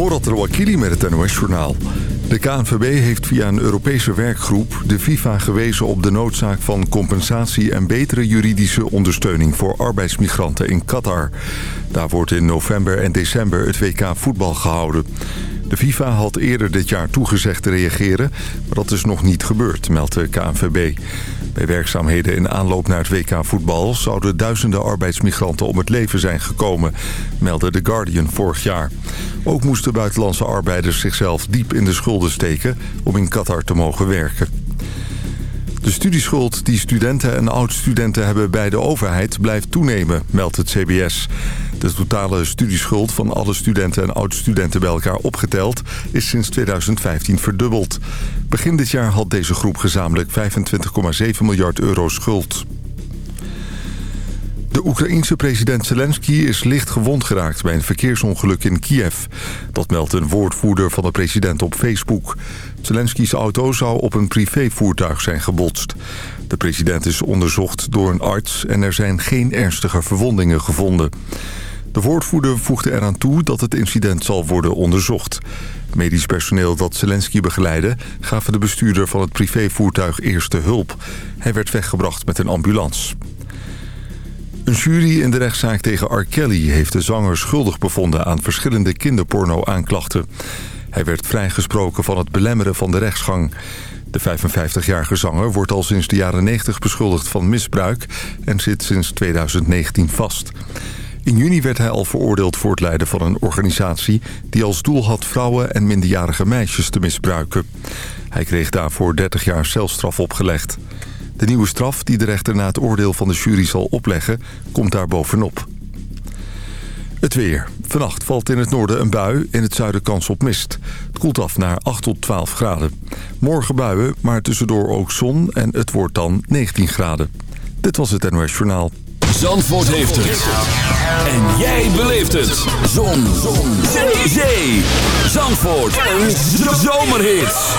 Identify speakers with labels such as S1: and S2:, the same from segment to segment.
S1: Morat Rouakili met het NOS-journaal. De KNVB heeft via een Europese werkgroep de FIFA gewezen op de noodzaak van compensatie en betere juridische ondersteuning voor arbeidsmigranten in Qatar. Daar wordt in november en december het WK voetbal gehouden. De FIFA had eerder dit jaar toegezegd te reageren, maar dat is nog niet gebeurd, meldt de KNVB. Bij werkzaamheden in aanloop naar het WK voetbal zouden duizenden arbeidsmigranten om het leven zijn gekomen, meldde The Guardian vorig jaar. Ook moesten buitenlandse arbeiders zichzelf diep in de schulden steken om in Qatar te mogen werken. De studieschuld die studenten en oud-studenten hebben bij de overheid blijft toenemen, meldt het CBS. De totale studieschuld van alle studenten en oud-studenten bij elkaar opgeteld is sinds 2015 verdubbeld. Begin dit jaar had deze groep gezamenlijk 25,7 miljard euro schuld. De Oekraïense president Zelensky is licht gewond geraakt bij een verkeersongeluk in Kiev. Dat meldt een woordvoerder van de president op Facebook. Zelensky's auto zou op een privévoertuig zijn gebotst. De president is onderzocht door een arts en er zijn geen ernstige verwondingen gevonden. De woordvoerder voegde eraan toe dat het incident zal worden onderzocht. Medisch personeel dat Zelensky begeleidde... gaven de bestuurder van het privévoertuig eerste hulp. Hij werd weggebracht met een ambulance. Een jury in de rechtszaak tegen R. Kelly heeft de zanger schuldig bevonden... aan verschillende kinderporno-aanklachten. Hij werd vrijgesproken van het belemmeren van de rechtsgang. De 55-jarige zanger wordt al sinds de jaren 90 beschuldigd van misbruik... en zit sinds 2019 vast. In juni werd hij al veroordeeld voor het leiden van een organisatie... die als doel had vrouwen en minderjarige meisjes te misbruiken. Hij kreeg daarvoor 30 jaar celstraf opgelegd. De nieuwe straf die de rechter na het oordeel van de jury zal opleggen... komt daar bovenop. Het weer. Vannacht valt in het noorden een bui, in het zuiden kans op mist. Het koelt af naar 8 tot 12 graden. Morgen buien, maar tussendoor ook zon en het wordt dan 19 graden. Dit was het NOS Journaal.
S2: Zandvoort heeft het. En jij beleeft het. Zon. zon. Zee. Zee. Zandvoort. Een zomerhit.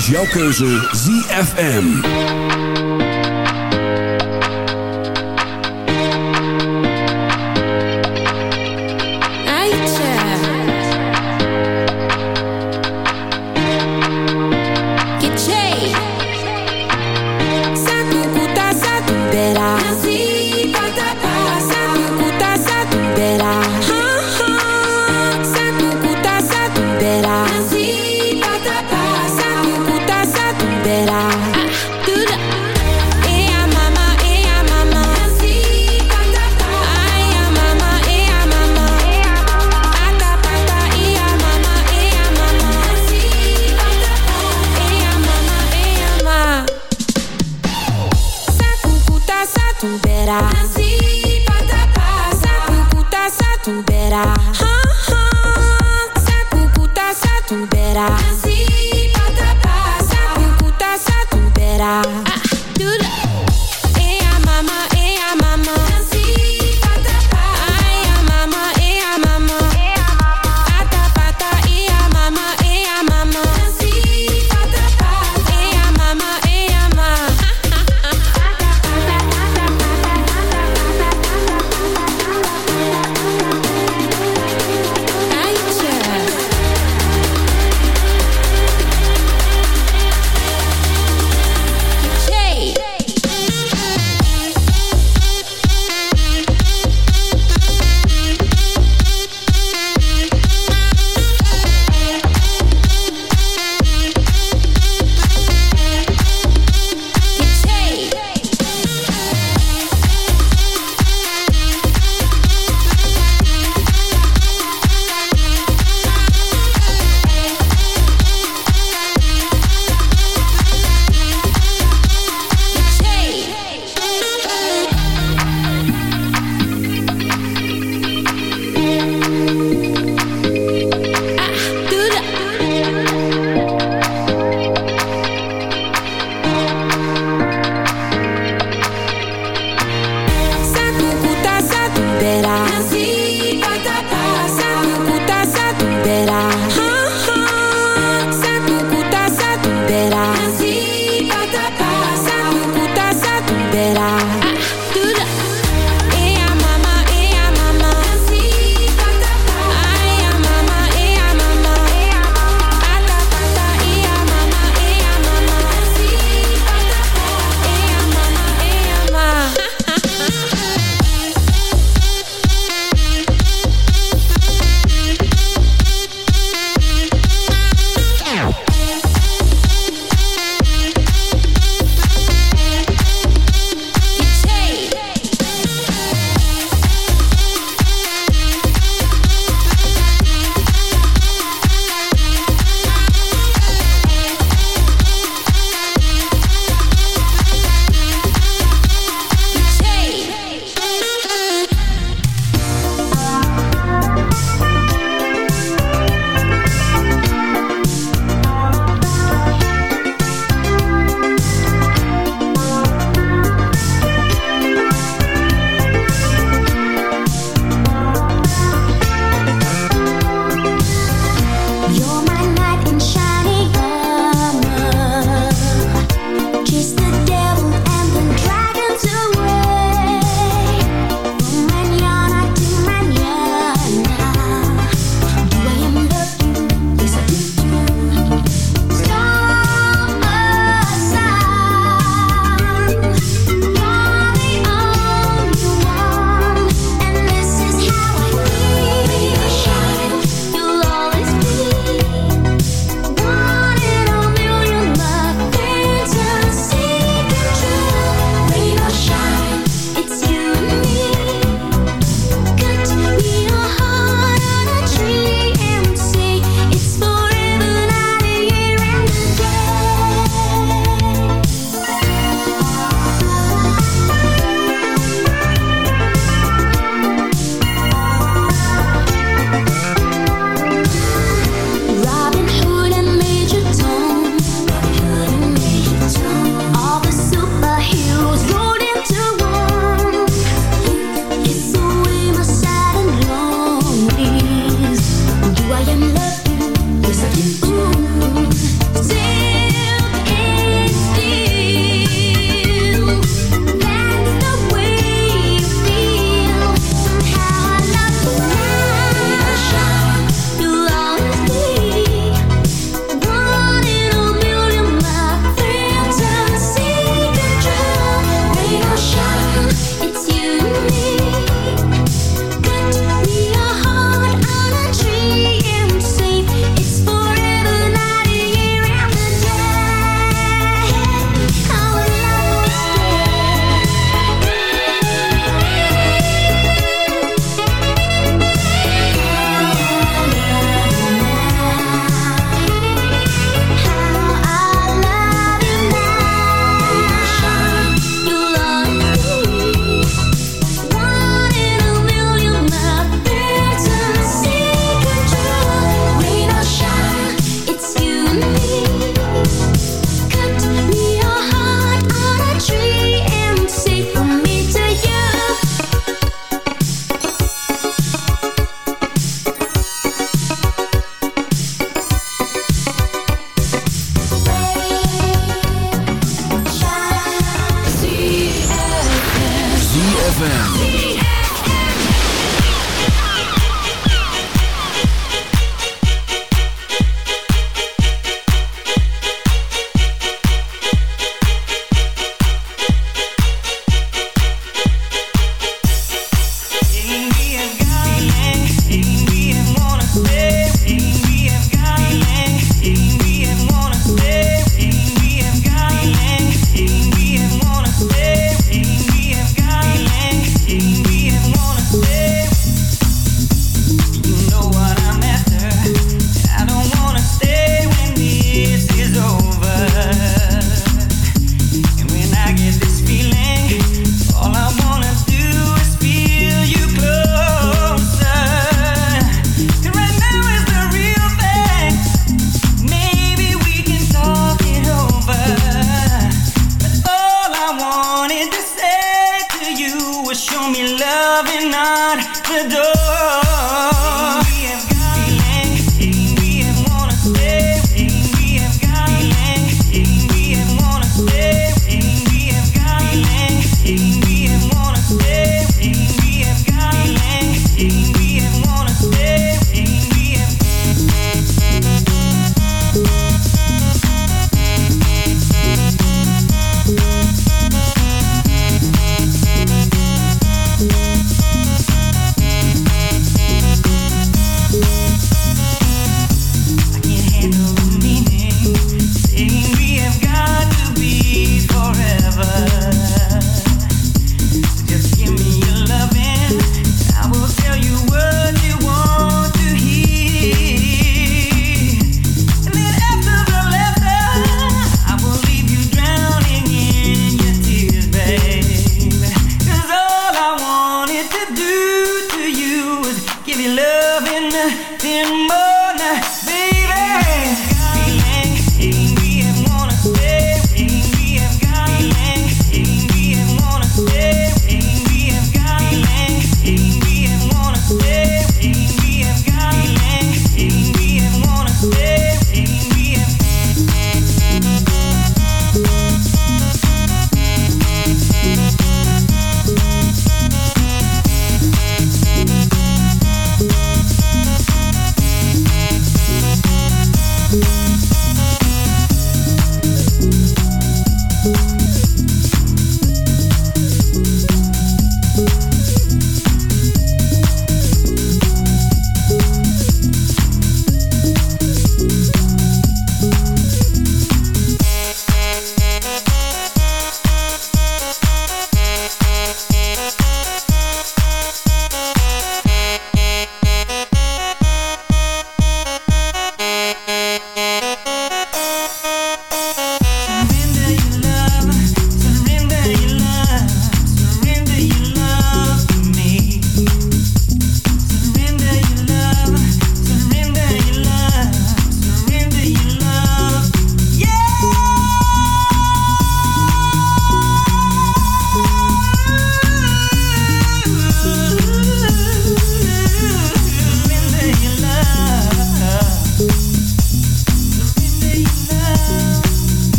S2: Is jouw keuze ZFM.
S3: I do. Hey, mama, hey, mama.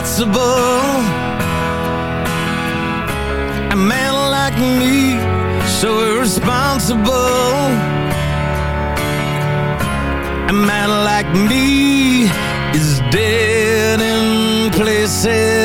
S3: possible A man like me So irresponsible. A man like me Is dead in places.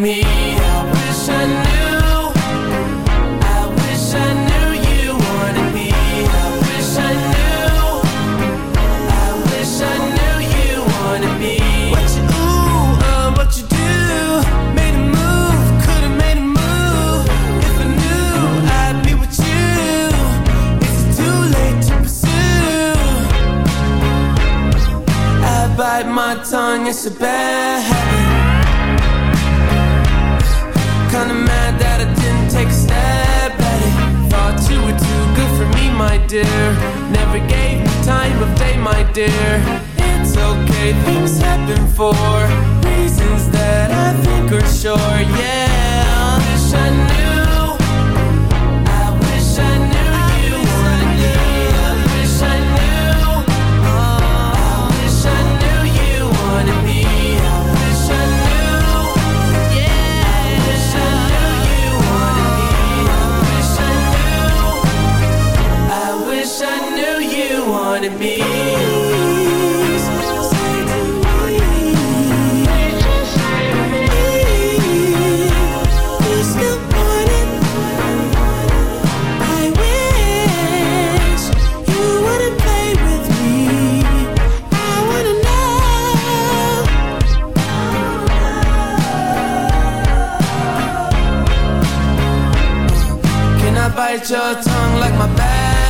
S4: Me. I wish I knew. I wish I knew you wanted me. I wish I knew. I wish I knew you wanted me. What you uh, what you do? Made a move, could've made a move. If I knew, I'd be with you. Is it too late to pursue? I bite my tongue, it's a bad habit. Dear. Never gave me time of day, my dear. It's okay, things happen for reasons that I think are sure, yeah. You wanted me. I wish you wouldn't play with me. I wanna know. Can I bite your tongue like my bad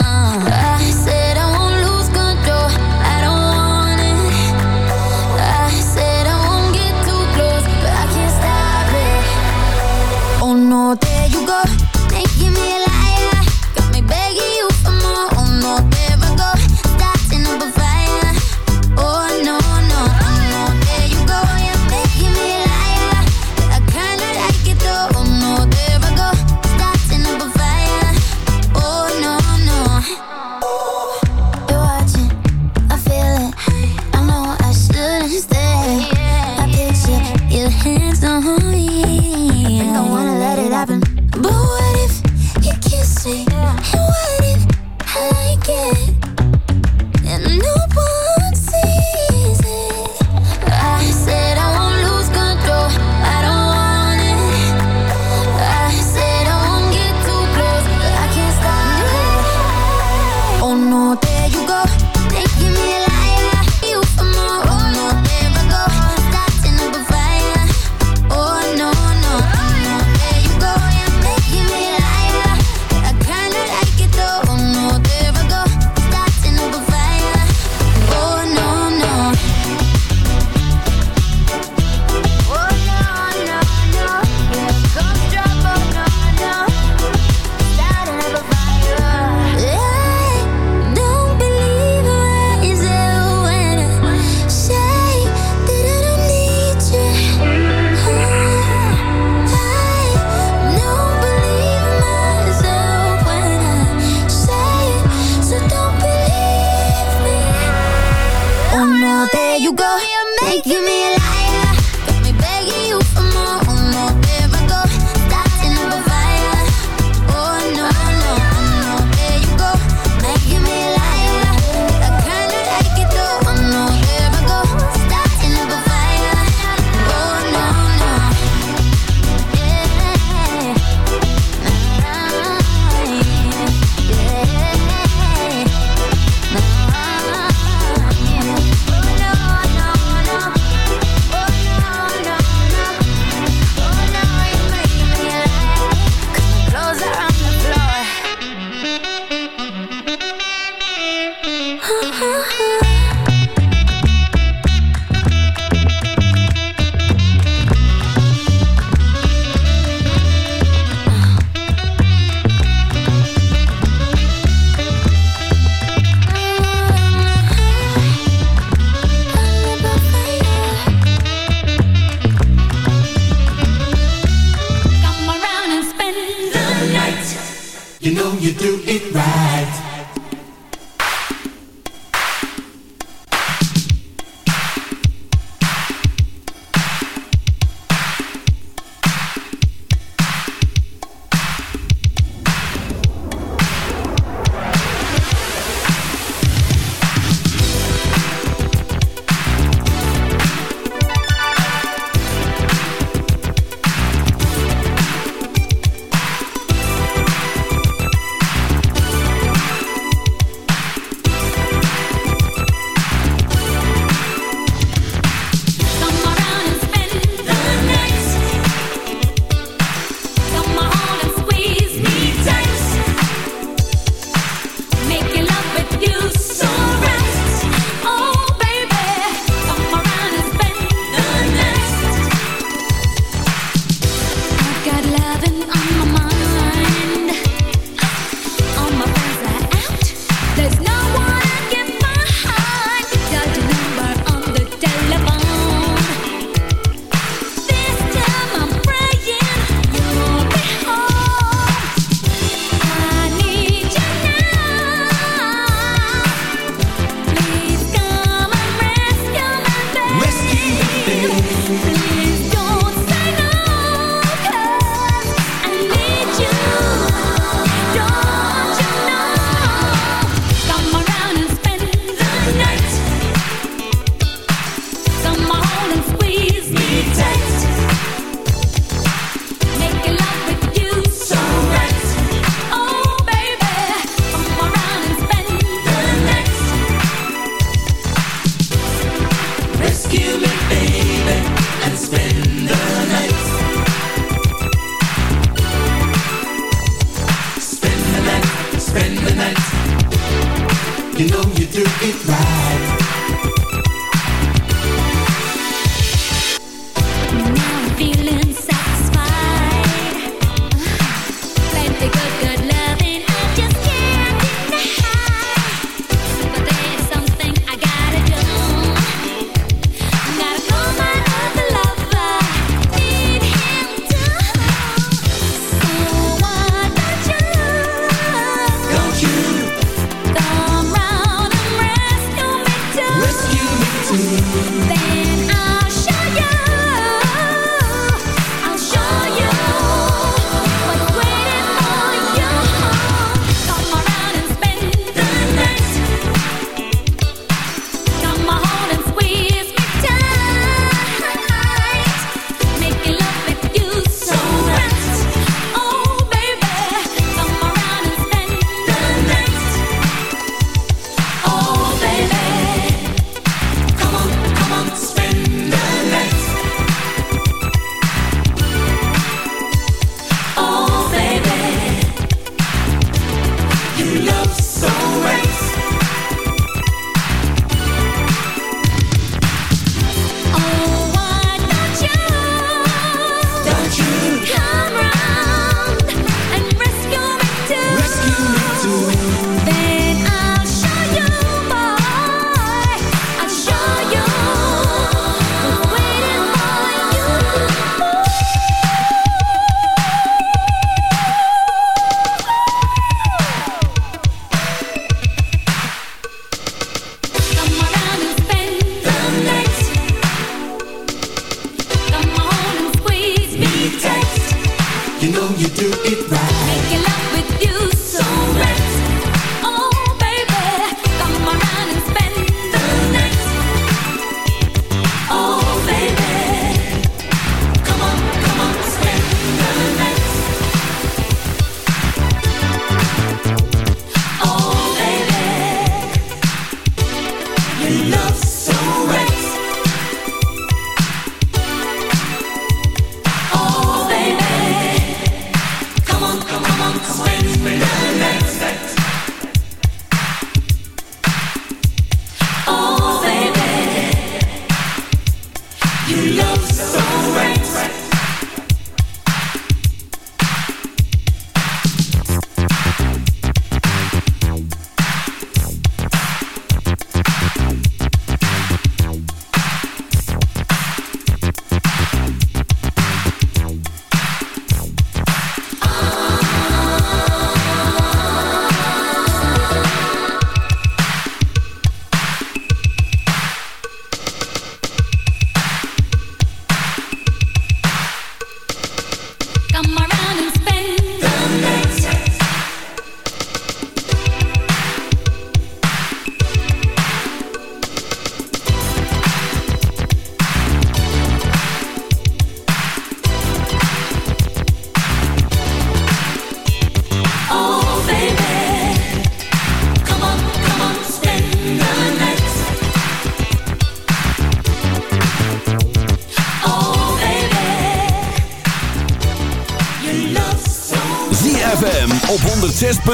S2: Oh.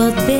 S4: of a
S5: bit.